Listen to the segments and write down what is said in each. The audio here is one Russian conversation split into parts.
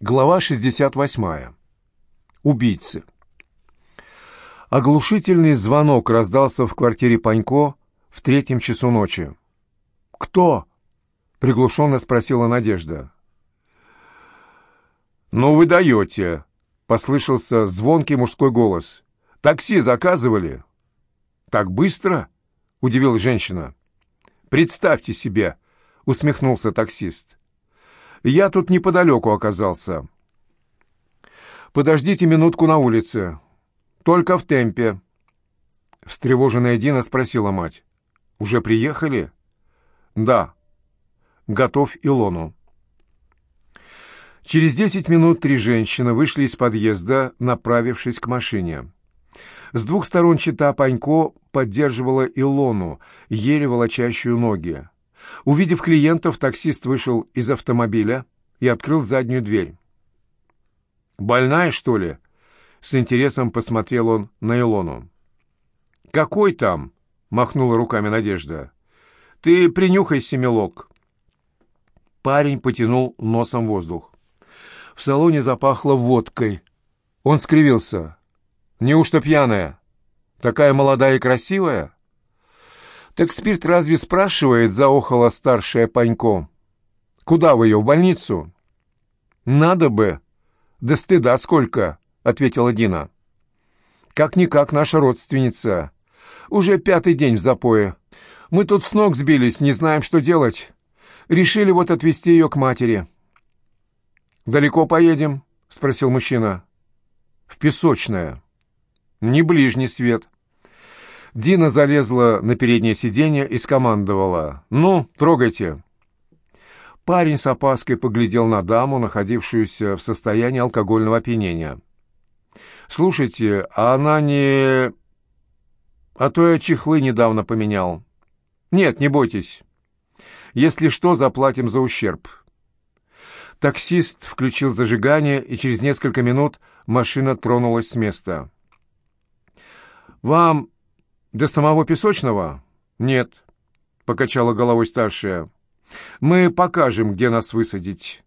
Глава 68. Убийцы. Оглушительный звонок раздался в квартире Панько в третьем часу ночи. «Кто?» — приглушенно спросила Надежда. «Ну вы даете!» — послышался звонкий мужской голос. «Такси заказывали?» «Так быстро?» — удивилась женщина. «Представьте себе!» — усмехнулся таксист. Я тут неподалеку оказался. Подождите минутку на улице. Только в темпе. Встревоженная Дина спросила мать. Уже приехали? Да. Готовь Илону. Через десять минут три женщины вышли из подъезда, направившись к машине. С двух сторон чита Панько поддерживала Илону, еле волочащую ноги. Увидев клиентов, таксист вышел из автомобиля и открыл заднюю дверь. «Больная, что ли?» С интересом посмотрел он на Илону. «Какой там?» — махнула руками Надежда. «Ты принюхайся, мелок». Парень потянул носом воздух. В салоне запахло водкой. Он скривился. «Неужто пьяная? Такая молодая и красивая?» «Так спирт разве спрашивает?» — заохала старшая Панько. «Куда вы ее, в больницу?» «Надо бы. Да стыда сколько!» — ответила Дина. «Как-никак наша родственница. Уже пятый день в запое. Мы тут с ног сбились, не знаем, что делать. Решили вот отвезти ее к матери». «Далеко поедем?» — спросил мужчина. «В Песочное. Не ближний свет». Дина залезла на переднее сиденье и скомандовала. «Ну, трогайте». Парень с опаской поглядел на даму, находившуюся в состоянии алкогольного опьянения. «Слушайте, а она не... А то я чехлы недавно поменял. Нет, не бойтесь. Если что, заплатим за ущерб». Таксист включил зажигание, и через несколько минут машина тронулась с места. «Вам «До самого песочного?» «Нет», — покачала головой старшая. «Мы покажем, где нас высадить».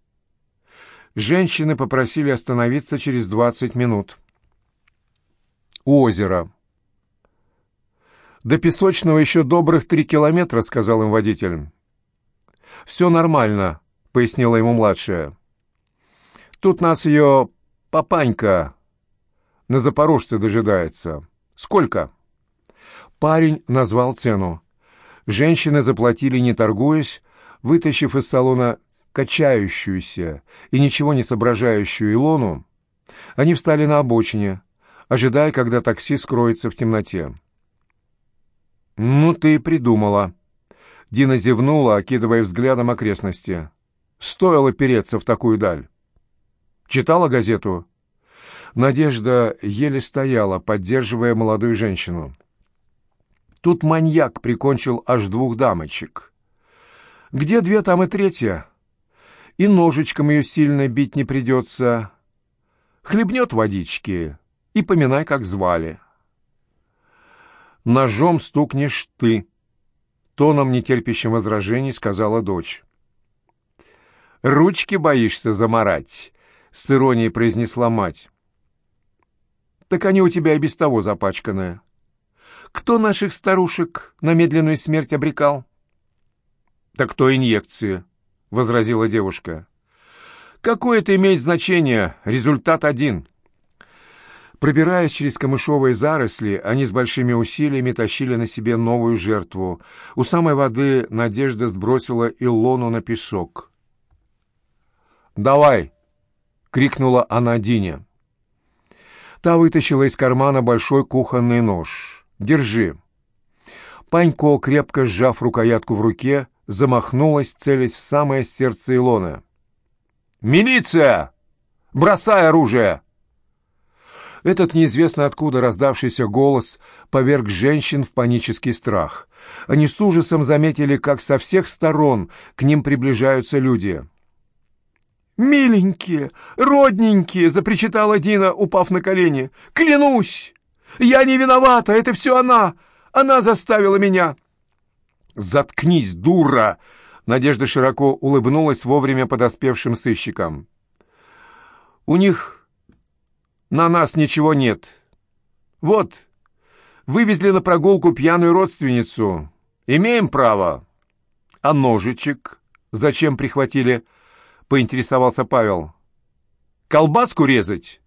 Женщины попросили остановиться через двадцать минут. У озера. «До Песочного еще добрых три километра», — сказал им водитель. «Все нормально», — пояснила ему младшая. «Тут нас ее папанька на Запорожце дожидается. Сколько?» Парень назвал цену. Женщины заплатили, не торгуясь, вытащив из салона качающуюся и ничего не соображающую Илону, они встали на обочине, ожидая, когда такси скроется в темноте. «Ну ты и придумала!» Дина зевнула, окидывая взглядом окрестности. «Стоило переться в такую даль!» «Читала газету?» Надежда еле стояла, поддерживая молодую женщину. Тут маньяк прикончил аж двух дамочек. Где две, там и третья. И ножичком ее сильно бить не придется. Хлебнет водички и поминай, как звали. Ножом стукнешь ты, тоном нетерпящим возражений сказала дочь. «Ручки боишься заморать», — с иронией произнесла мать. «Так они у тебя и без того запачканные». Кто наших старушек на медленную смерть обрекал? Так кто инъекции, возразила девушка. Какое это имеет значение? Результат один. Пробираясь через камышовые заросли, они с большими усилиями тащили на себе новую жертву. У самой воды Надежда сбросила Илону на песок. «Давай!» — крикнула она Дине. Та вытащила из кармана большой кухонный нож. Держи». Панько, крепко сжав рукоятку в руке, замахнулась, целясь в самое сердце Илона. «Милиция! Бросай оружие!» Этот неизвестно откуда раздавшийся голос поверг женщин в панический страх. Они с ужасом заметили, как со всех сторон к ним приближаются люди. «Миленькие, родненькие!» — запричитала Дина, упав на колени. «Клянусь! Я не виновата, это все она! Она заставила меня!» «Заткнись, дура!» Надежда широко улыбнулась вовремя подоспевшим сыщикам. У них на нас ничего нет. Вот, вывезли на прогулку пьяную родственницу. Имеем право. А ножичек зачем прихватили? Поинтересовался Павел. Колбаску резать?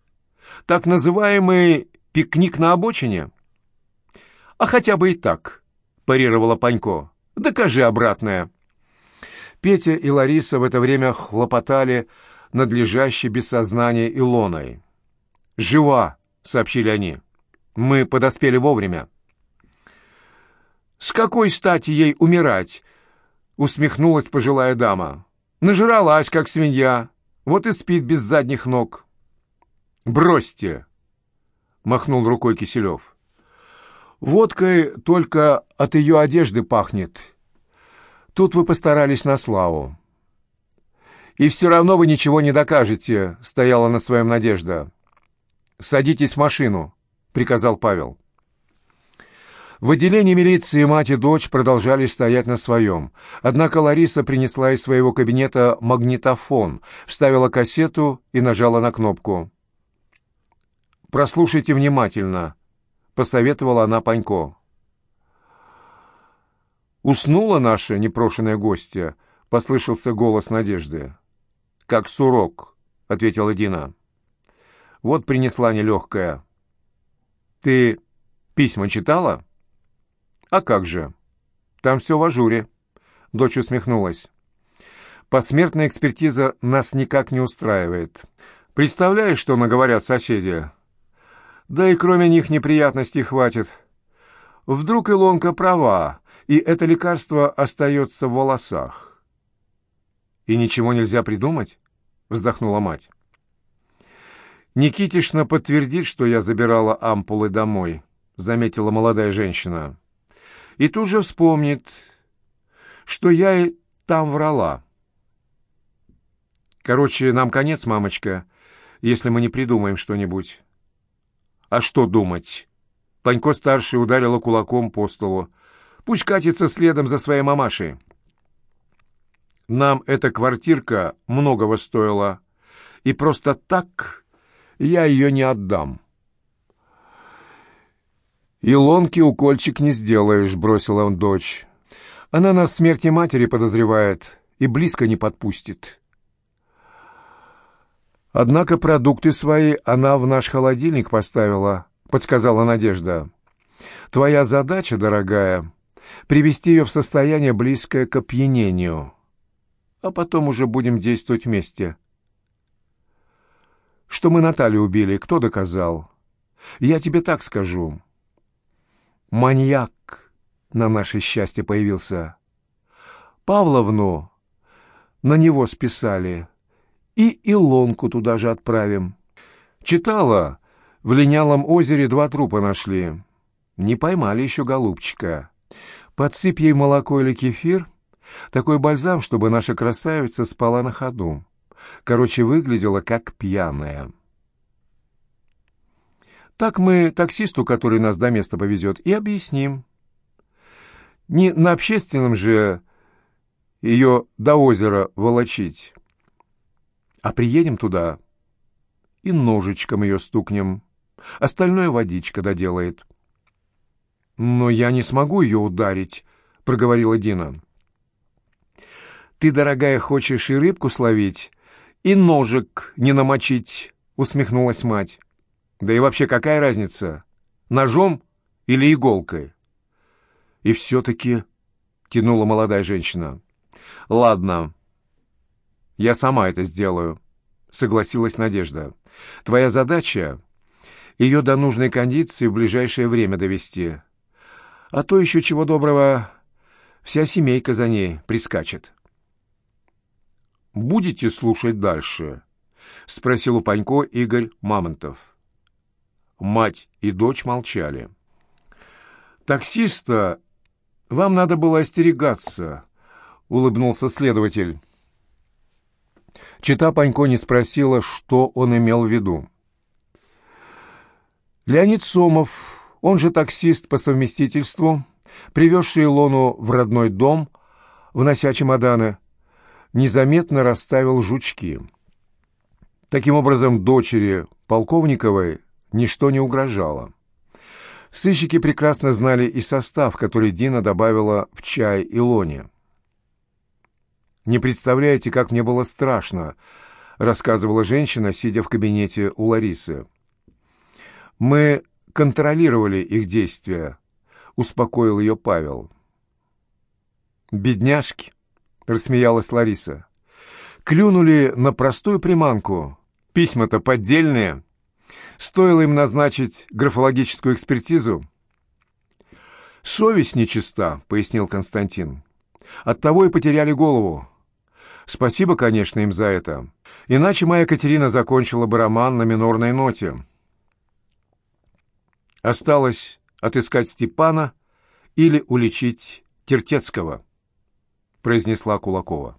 Так называемый пикник на обочине? А хотя бы и так, парировала Панько. Докажи обратное. Петя и Лариса в это время хлопотали над лежащей без сознания Илоной. «Жива!» — сообщили они. «Мы подоспели вовремя». «С какой стати ей умирать?» — усмехнулась пожилая дама. «Нажралась, как свинья, вот и спит без задних ног». «Бросьте!» — махнул рукой Киселев. «Водкой только от ее одежды пахнет. Тут вы постарались на славу». «И все равно вы ничего не докажете», — стояла на своем Надежда. «Садитесь в машину», — приказал Павел. В отделении милиции мать и дочь продолжали стоять на своем. Однако Лариса принесла из своего кабинета магнитофон, вставила кассету и нажала на кнопку. «Прослушайте внимательно», — посоветовала она Панько. «Уснула наша непрошенная гостья», — послышался голос Надежды. «Как сурок», — ответила Дина. «Вот принесла нелегкая». «Ты письма читала?» «А как же? Там все в ажуре», — дочь усмехнулась. «Посмертная экспертиза нас никак не устраивает. Представляешь, что наговорят соседи?» «Да и кроме них неприятностей хватит. Вдруг Илонка права, и это лекарство остается в волосах». «И ничего нельзя придумать?» — вздохнула мать. «Никитишна подтвердит, что я забирала ампулы домой», — заметила молодая женщина и тут же вспомнит, что я и там врала. Короче, нам конец, мамочка, если мы не придумаем что-нибудь. А что думать? Панько-старший ударила кулаком по столу. Пусть катится следом за своей мамашей. Нам эта квартирка многого стоила, и просто так я ее не отдам. «Илонки укольчик не сделаешь», — бросила он дочь. «Она нас смерти матери подозревает и близко не подпустит». «Однако продукты свои она в наш холодильник поставила», — подсказала Надежда. «Твоя задача, дорогая, привести ее в состояние, близкое к опьянению, а потом уже будем действовать вместе». «Что мы Наталью убили, кто доказал?» «Я тебе так скажу». Маньяк на наше счастье появился. Павловну на него списали. И Илонку туда же отправим. Читала, в линялом озере два трупа нашли. Не поймали еще голубчика. Подсыпь ей молоко или кефир. Такой бальзам, чтобы наша красавица спала на ходу. Короче, выглядела как пьяная. Так мы таксисту, который нас до места повезет, и объясним. Не на общественном же ее до озера волочить. А приедем туда и ножичком ее стукнем. Остальное водичка доделает. «Но я не смогу ее ударить», — проговорила Дина. «Ты, дорогая, хочешь и рыбку словить, и ножик не намочить», — усмехнулась мать. Да и вообще какая разница, ножом или иголкой? И все-таки тянула молодая женщина. Ладно, я сама это сделаю, согласилась Надежда. Твоя задача — ее до нужной кондиции в ближайшее время довести. А то еще чего доброго, вся семейка за ней прискачет. «Будете слушать дальше?» — спросил у Панько Игорь Мамонтов. Мать и дочь молчали. «Таксиста вам надо было остерегаться», — улыбнулся следователь. Чита Панько не спросила, что он имел в виду. Леонид Сомов, он же таксист по совместительству, привезший Илону в родной дом, внося чемоданы, незаметно расставил жучки. Таким образом, дочери Полковниковой ничто не угрожало. Сыщики прекрасно знали и состав, который Дина добавила в чай Илоне. «Не представляете, как мне было страшно», — рассказывала женщина, сидя в кабинете у Ларисы. «Мы контролировали их действия», — успокоил ее Павел. «Бедняжки», — рассмеялась Лариса. «Клюнули на простую приманку. Письма-то поддельные. Стоило им назначить графологическую экспертизу». «Совесть нечиста», — пояснил Константин. «Оттого и потеряли голову. Спасибо, конечно, им за это. Иначе моя Катерина закончила бы роман на минорной ноте. Осталось отыскать Степана или уличить Тертецкого, произнесла Кулакова.